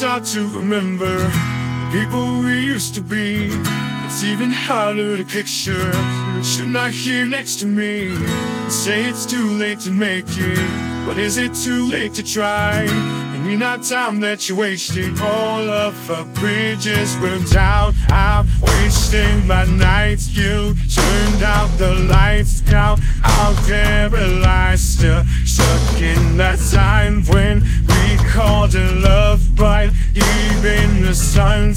it's to remember the people we used to be. It's even harder to picture you're not here next to me. Say it's too late to make it, but is it too late to try? Any not time that you wasted, all of our bridges burned out. I'm wasting my nights. You turned out the lights out. I'll paralyzed, still stuck in that time when we called it love, even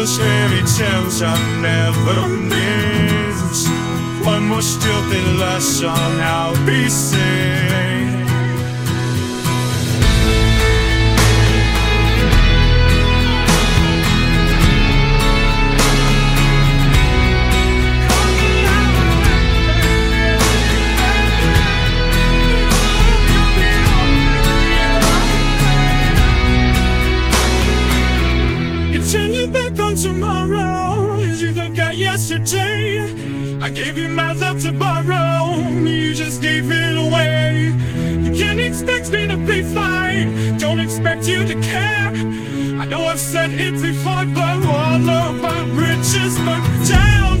Those fairy tales I never missed. One more stupid lesson I'll be saying. Back on tomorrow as you look at yesterday. I gave you my love to borrow, you just gave it away. You can't expect me to be fine, don't expect you to care. I know I've said it before, but all of my bridges burned down.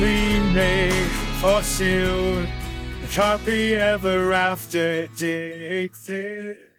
We make for you. Happy ever after dictated.